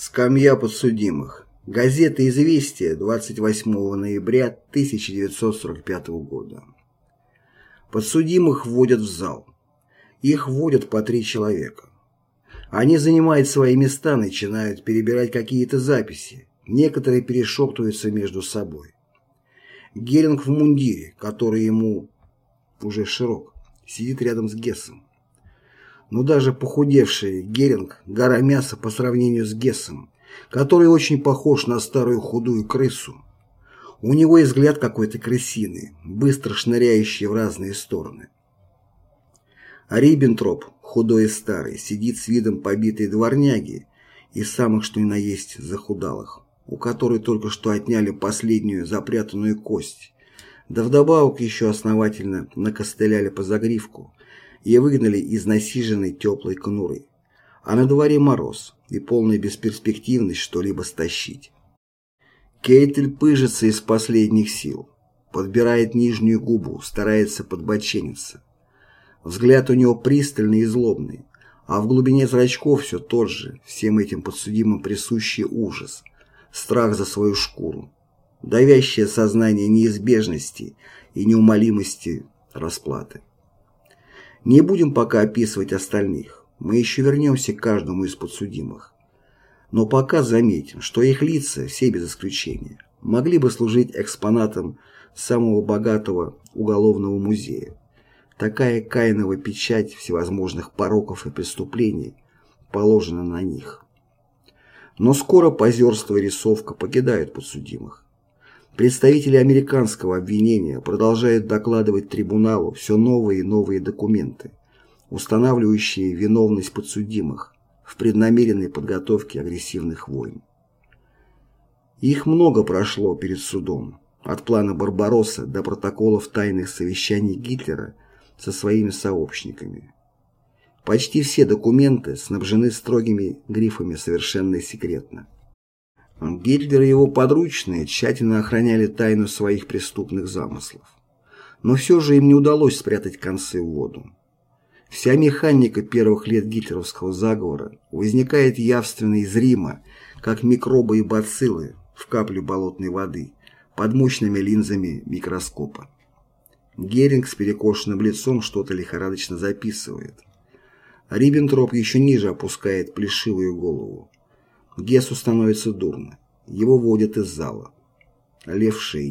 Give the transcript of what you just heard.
Скамья подсудимых. Газета «Известия» 28 ноября 1945 года. Подсудимых вводят в зал. Их вводят по три человека. Они занимают свои места, начинают перебирать какие-то записи. Некоторые перешептываются между собой. Геринг в мундире, который ему уже широк, сидит рядом с Гессом. Но даже похудевший Геринг – гора мяса по сравнению с Гессом, который очень похож на старую худую крысу. У него и взгляд какой-то крысиный, быстро шныряющий в разные стороны. А Риббентроп, худой и старый, сидит с видом побитой дворняги из самых что ни на есть захудалых, у которой только что отняли последнюю запрятанную кость, да вдобавок еще основательно накостыляли по загривку и выгнали из насиженной теплой конуры. А на дворе мороз и полная бесперспективность что-либо стащить. Кейтель пыжится из последних сил, подбирает нижнюю губу, старается подбочениться. Взгляд у него пристальный и злобный, а в глубине зрачков все тот же, всем этим подсудимым присущий ужас, страх за свою шкуру, давящее сознание неизбежности и неумолимости расплаты. Не будем пока описывать остальных, мы еще вернемся к каждому из подсудимых. Но пока заметим, что их лица, все без исключения, могли бы служить экспонатом самого богатого уголовного музея. Такая каиновая печать всевозможных пороков и преступлений положена на них. Но скоро позерство и рисовка покидают подсудимых. Представители американского обвинения продолжают докладывать трибуналу все новые и новые документы, устанавливающие виновность подсудимых в преднамеренной подготовке агрессивных войн. Их много прошло перед судом, от плана Барбаросса до протоколов тайных совещаний Гитлера со своими сообщниками. Почти все документы снабжены строгими грифами «совершенно секретно». Гитлер и его подручные тщательно охраняли тайну своих преступных замыслов. Но все же им не удалось спрятать концы в воду. Вся механика первых лет гитлеровского заговора возникает явственно и зримо, как микробы и бациллы в капле болотной воды под мощными линзами микроскопа. Геринг с перекошенным лицом что-то лихорадочно записывает. Риббентроп еще ниже опускает плешивую голову. Гессу становится дурно. Его водят из зала. Левшей